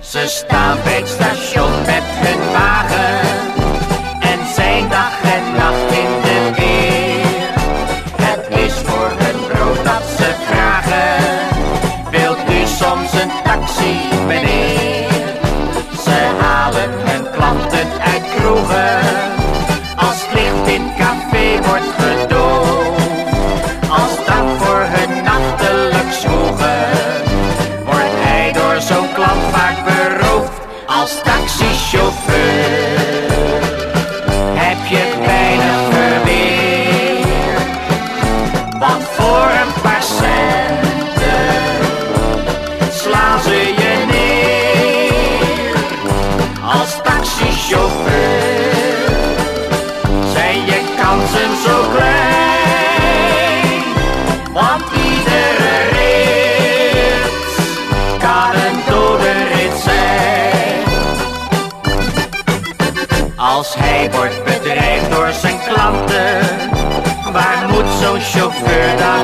Ze staan bij het. Als hij wordt bedreigd door zijn klanten, waar moet zo'n chauffeur dan